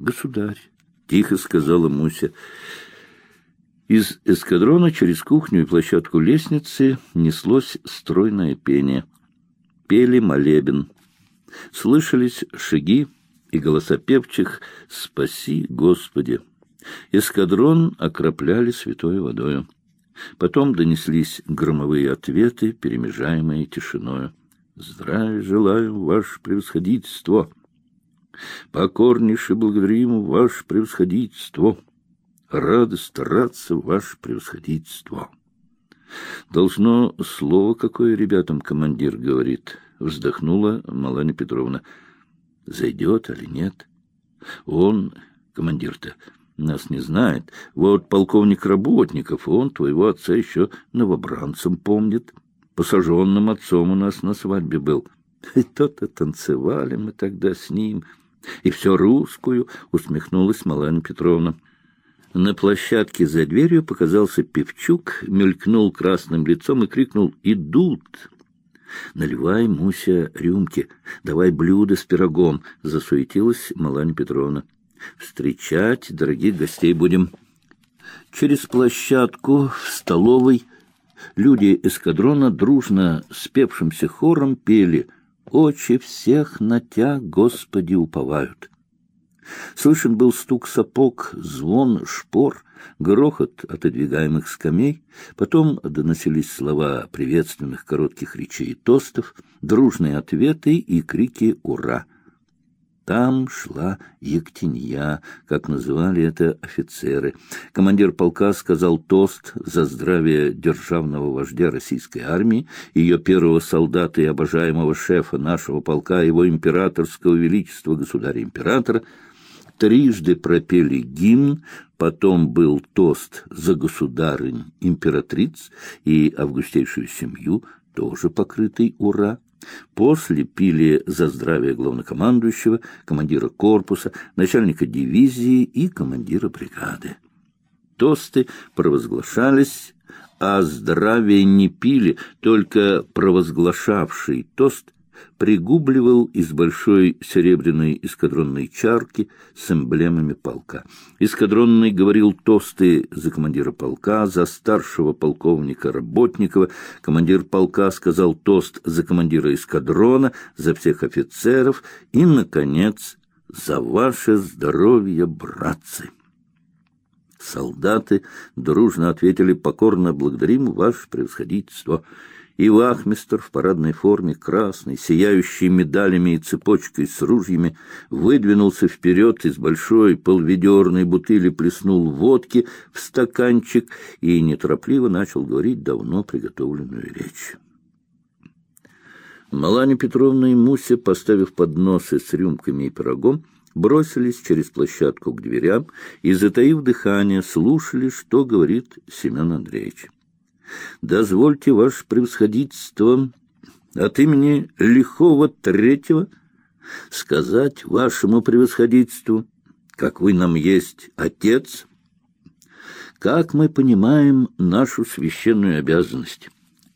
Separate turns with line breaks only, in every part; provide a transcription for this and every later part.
государь, — тихо сказала Муся. Из эскадрона через кухню и площадку лестницы неслось стройное пение. Пели молебен. Слышались шаги и голоса певчих «Спаси, Господи!». Эскадрон окропляли святой водою. Потом донеслись громовые ответы, перемежаемые тишиною. «Здравия желаю, ваше превосходительство!» «Покорнейше благодарим ваше превосходительство!» Рады стараться, ваше превосходительство. Должно слово какое ребятам командир говорит, вздохнула Маланя Петровна. Зайдет или нет? Он, командир-то, нас не знает. Вот полковник Работников, он твоего отца еще новобранцем помнит. Посаженным отцом у нас на свадьбе был. И то-то танцевали мы тогда с ним. И все русскую, усмехнулась Маланя Петровна. На площадке за дверью показался Певчук, мелькнул красным лицом и крикнул «Идут!». «Наливай, Муся, рюмки, давай блюдо с пирогом», — засуетилась Маланья Петровна. «Встречать дорогих гостей будем». Через площадку в столовой люди эскадрона дружно спевшимся хором пели «Очи всех на тя, Господи, уповают». Слышен был стук сапог, звон шпор, грохот отодвигаемых скамей, потом доносились слова приветственных коротких речей и тостов, дружные ответы и крики «Ура!». Там шла Ектенья, как называли это офицеры. Командир полка сказал тост за здравие державного вождя российской армии, ее первого солдата и обожаемого шефа нашего полка, его императорского величества государя-императора — трижды пропели гимн, потом был тост за государынь императриц и августейшую семью, тоже покрытый «Ура!». После пили за здравие главнокомандующего, командира корпуса, начальника дивизии и командира бригады. Тосты провозглашались, а здравие не пили, только провозглашавший тост – пригубливал из большой серебряной эскадронной чарки с эмблемами полка. Эскадронный говорил тосты за командира полка, за старшего полковника Работникова. Командир полка сказал тост за командира эскадрона, за всех офицеров и, наконец, за ваше здоровье, братцы. Солдаты дружно ответили «Покорно благодарим ваше превосходительство» и вахмистр в парадной форме, красный, сияющий медалями и цепочкой с ружьями, выдвинулся вперед из большой полведерной бутыли, плеснул водки в стаканчик и неторопливо начал говорить давно приготовленную речь. Маланя Петровна и Муся, поставив подносы с рюмками и пирогом, бросились через площадку к дверям и, затаив дыхание, слушали, что говорит Семен Андреевич. Дозвольте, ваше превосходительство, от имени лихого третьего сказать вашему превосходительству, как вы нам есть отец, как мы понимаем нашу священную обязанность.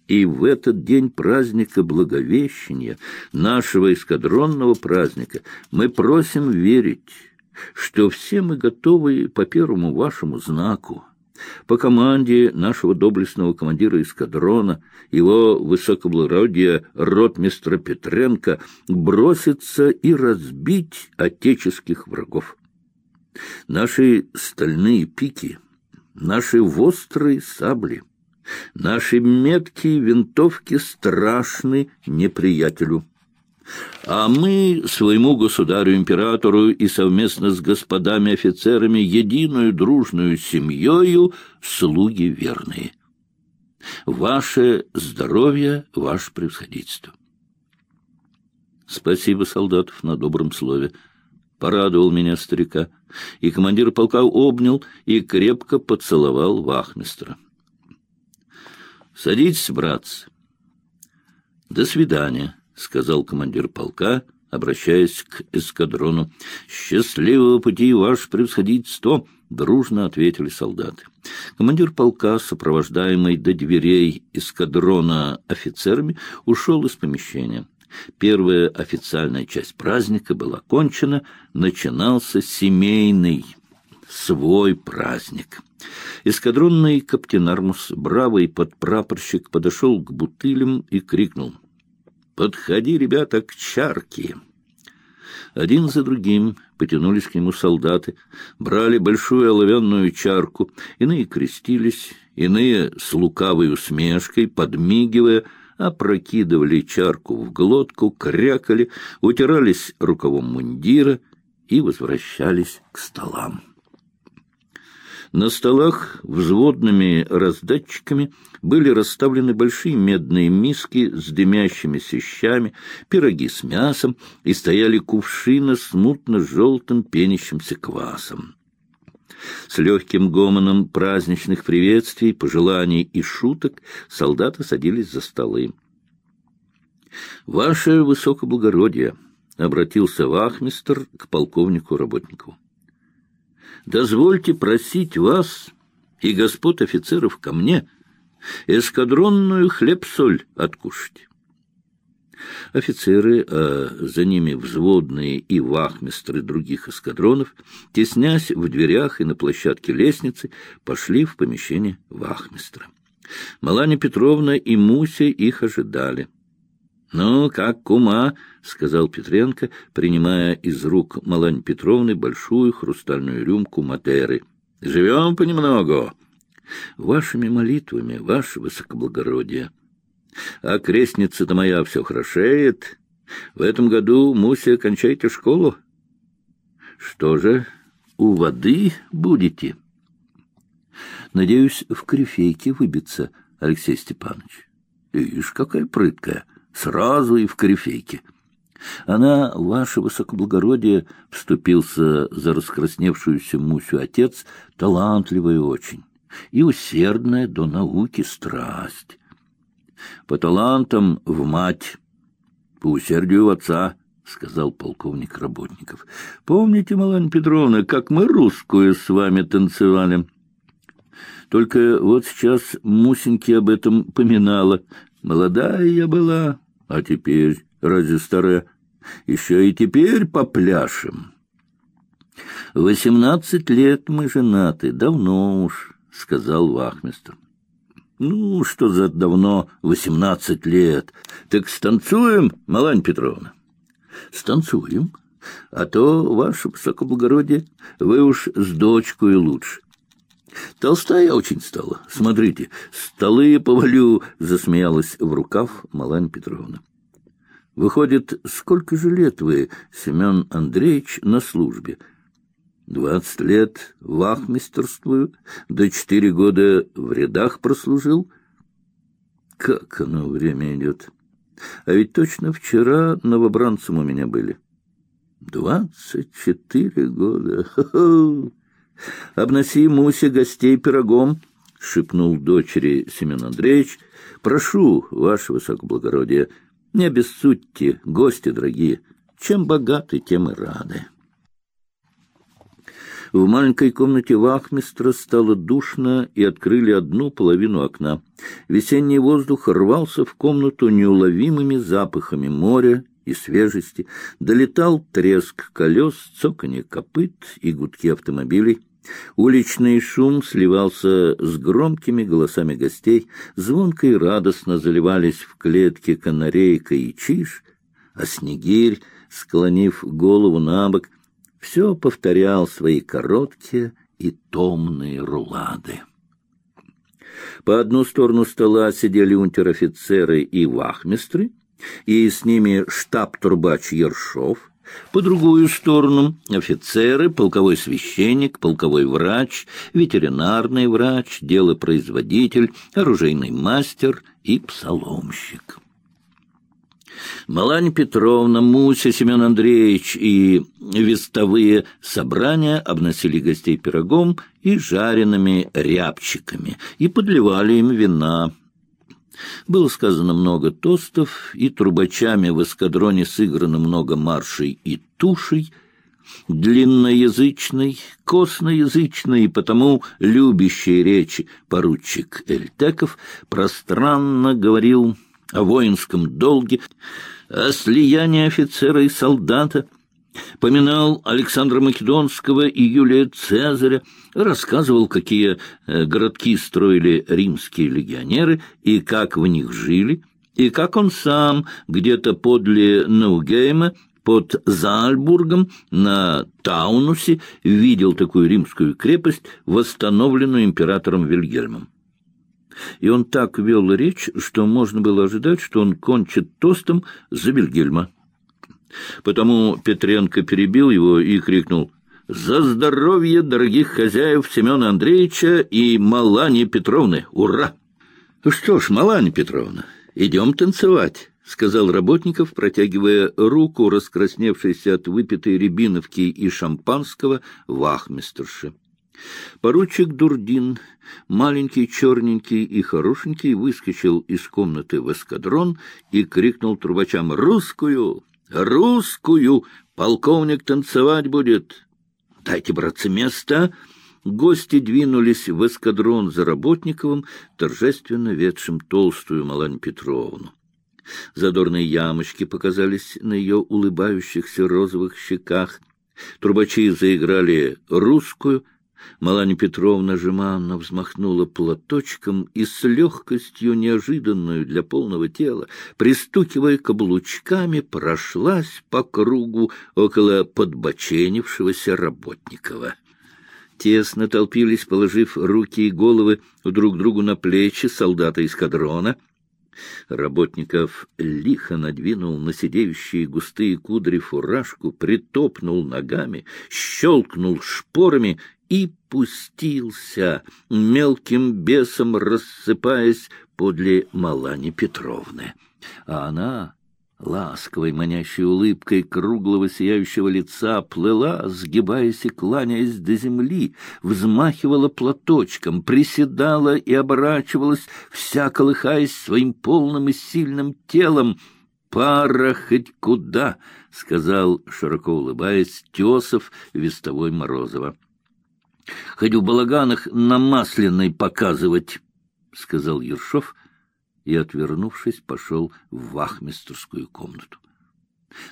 И в этот день праздника Благовещения, нашего эскадронного праздника, мы просим верить, что все мы готовы по первому вашему знаку, по команде нашего доблестного командира эскадрона, его высокоблагородия ротмистра Петренко, броситься и разбить отеческих врагов. Наши стальные пики, наши острые сабли, наши меткие винтовки страшны неприятелю. А мы своему государю-императору и совместно с господами-офицерами единую дружную семьёю слуги верные. Ваше здоровье, ваше превосходительство. Спасибо, солдатов, на добром слове. Порадовал меня старика. И командир полка обнял и крепко поцеловал вахмистра. Садитесь, братцы. До свидания. — сказал командир полка, обращаясь к эскадрону. «Счастливого пути, ваше превосходительство!» — дружно ответили солдаты. Командир полка, сопровождаемый до дверей эскадрона офицерами, ушел из помещения. Первая официальная часть праздника была кончена, начинался семейный, свой праздник. Эскадронный каптенармус, бравый подпрапорщик, подошел к бутылям и крикнул. «Подходи, ребята, к чарке!» Один за другим потянулись к нему солдаты, брали большую оловянную чарку, иные крестились, иные с лукавой усмешкой, подмигивая, опрокидывали чарку в глотку, крякали, утирались рукавом мундира и возвращались к столам. На столах взводными раздатчиками были расставлены большие медные миски с дымящимися щами, пироги с мясом и стояли кувшины с мутно-желтым пенящимся квасом. С легким гомоном праздничных приветствий, пожеланий и шуток солдаты садились за столы. «Ваше высокоблагородие!» — обратился вахмистр к полковнику Работникову дозвольте просить вас и господ офицеров ко мне эскадронную хлеб-соль откушать. Офицеры, а за ними взводные и вахмистры других эскадронов, теснясь в дверях и на площадке лестницы, пошли в помещение вахмистра. Маланя Петровна и Муся их ожидали. «Ну, как кума?» — сказал Петренко, принимая из рук Малань Петровны большую хрустальную рюмку Матеры. «Живем понемногу. Вашими молитвами, ваше высокоблагородие. А крестница-то моя все хорошеет. В этом году, Муся, кончайте школу. Что же, у воды будете?» «Надеюсь, в корифейке выбиться, Алексей Степанович. Ишь, какая прыткая!» Сразу и в корифейке. Она, ваше высокоблагородие, вступился за раскрасневшуюся Мусю отец, талантливая очень и усердная до науки страсть. По талантам в мать, по усердию в отца, — сказал полковник Работников. — Помните, Малань Петровна, как мы русскую с вами танцевали? Только вот сейчас Мусеньки об этом поминала. Молодая я была, а теперь, разве старая, еще и теперь попляшем? Восемнадцать лет мы женаты, давно уж, — сказал вахмистр. Ну, что за давно восемнадцать лет? Так станцуем, Малань Петровна? Станцуем. А то, ваше высокоблагородие, вы уж с дочкой лучше. Толстая очень стала. Смотрите, столы повалю, — засмеялась в рукав Малань Петровна. Выходит, сколько же лет вы, Семен Андреевич, на службе? Двадцать лет вахмистерствую, до четыре года в рядах прослужил. Как оно время идет! А ведь точно вчера новобранцем у меня были. Двадцать четыре года! Хо-хо! — Обноси, Муся, гостей пирогом, — шепнул дочери Семен Андреевич. — Прошу, ваше высокоблагородие, не обессудьте, гости дорогие. Чем богаты, тем и рады. В маленькой комнате вахмистра стало душно и открыли одну половину окна. Весенний воздух рвался в комнату неуловимыми запахами моря и свежести, долетал треск колес, цоканье копыт и гудки автомобилей. Уличный шум сливался с громкими голосами гостей, звонко и радостно заливались в клетке канарейка и чиж, а снегирь, склонив голову на бок, все повторял свои короткие и томные рулады. По одну сторону стола сидели унтер-офицеры и вахмистры, и с ними штаб-турбач Ершов, по другую сторону офицеры, полковой священник, полковой врач, ветеринарный врач, делопроизводитель, оружейный мастер и псаломщик. Малань Петровна, Муся, Семен Андреевич и вестовые собрания обносили гостей пирогом и жареными рябчиками и подливали им вина. Было сказано много тостов, и трубачами в эскадроне сыграно много маршей и тушей, длинноязычный, косноязычный и потому любящий речи поручик Эльтеков пространно говорил о воинском долге, о слиянии офицера и солдата, поминал Александра Македонского и Юлия Цезаря, рассказывал, какие э, городки строили римские легионеры и как в них жили, и как он сам где-то подле Наугейма под Зальбургом на Таунусе видел такую римскую крепость, восстановленную императором Вильгельмом. И он так вел речь, что можно было ожидать, что он кончит тостом за Вильгельма. Потому Петренко перебил его и крикнул «За здоровье дорогих хозяев Семена Андреевича и Малани Петровны! Ура!» «Что ж, Малани Петровна, идем танцевать». — сказал Работников, протягивая руку, раскрасневшейся от выпитой рябиновки и шампанского, вахмистерши. Поручик Дурдин, маленький, черненький и хорошенький, выскочил из комнаты в эскадрон и крикнул трубачам «Русскую! Русскую! Полковник танцевать будет! Дайте, братцы, место!» Гости двинулись в эскадрон за Работниковым, торжественно ведшим толстую Малань Петровну. Задорные ямочки показались на ее улыбающихся розовых щеках. Трубачи заиграли русскую. Маланья Петровна жеманно взмахнула платочком и с легкостью, неожиданную для полного тела, пристукивая каблучками, прошлась по кругу около подбоченившегося Работникова. Тесно толпились, положив руки и головы друг другу на плечи солдата эскадрона — Работников лихо надвинул на сидеющие густые кудри фуражку, притопнул ногами, щелкнул шпорами и пустился, мелким бесом рассыпаясь подле Малани Петровны. А она ласковой манящей улыбкой круглого сияющего лица плыла, сгибаясь и кланяясь до земли, взмахивала платочком, приседала и оборачивалась, вся колыхаясь своим полным и сильным телом. «Пара хоть куда!» — сказал, широко улыбаясь, Тесов Вестовой Морозова. «Хоть в балаганах на масляной показывать!» — сказал Ершов — и, отвернувшись, пошел в вахмистерскую комнату.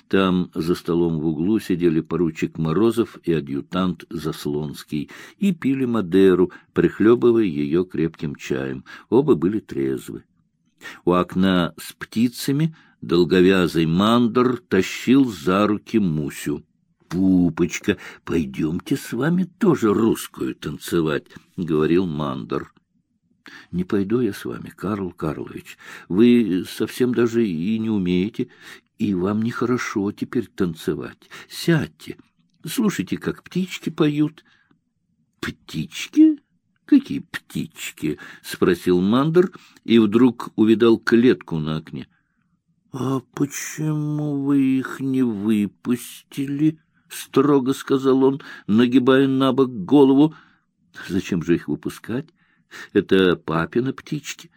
Там за столом в углу сидели поручик Морозов и адъютант Заслонский и пили Мадеру, прихлебывая ее крепким чаем. Оба были трезвы. У окна с птицами долговязый мандр тащил за руки Мусю. «Пупочка, пойдемте с вами тоже русскую танцевать», — говорил мандр. — Не пойду я с вами, Карл Карлович. Вы совсем даже и не умеете, и вам нехорошо теперь танцевать. Сядьте, слушайте, как птички поют. — Птички? Какие птички? — спросил Мандер и вдруг увидал клетку на окне. — А почему вы их не выпустили? — строго сказал он, нагибая на бок голову. — Зачем же их выпускать? Это папины птички.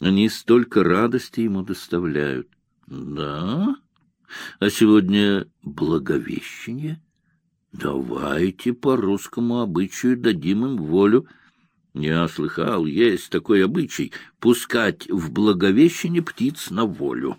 Они столько радости ему доставляют. Да? А сегодня благовещение? Давайте по русскому обычаю дадим им волю. Я слыхал, есть такой обычай — пускать в благовещение птиц на волю.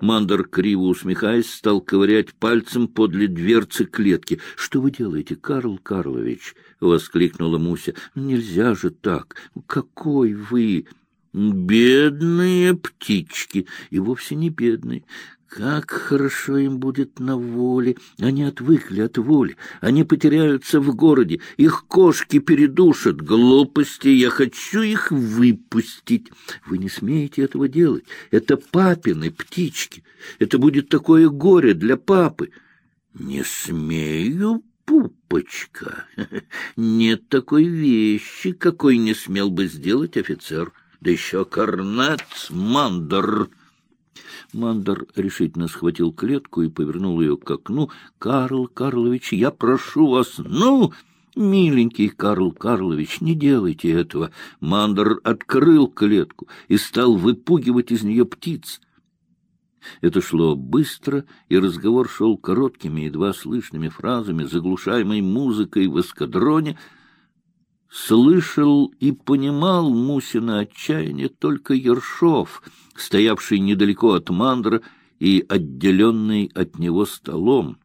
Мандер, криво усмехаясь, стал ковырять пальцем подле дверцы клетки. — Что вы делаете, Карл Карлович? — воскликнула Муся. — Нельзя же так. Какой вы... Бедные птички, и вовсе не бедные. Как хорошо им будет на воле! Они отвыкли от воли, они потеряются в городе, их кошки передушат. Глупости, я хочу их выпустить. Вы не смеете этого делать. Это папины птички. Это будет такое горе для папы. Не смею, пупочка. Нет такой вещи, какой не смел бы сделать офицер. Да еще корнет мандр. Мандер решительно схватил клетку и повернул ее к окну. — Карл Карлович, я прошу вас, ну... «Миленький Карл Карлович, не делайте этого!» Мандер открыл клетку и стал выпугивать из нее птиц. Это шло быстро, и разговор шел короткими, едва слышными фразами, заглушаемой музыкой в эскадроне — Слышал и понимал Мусина отчаяние только Ершов, стоявший недалеко от Мандра и отделенный от него столом.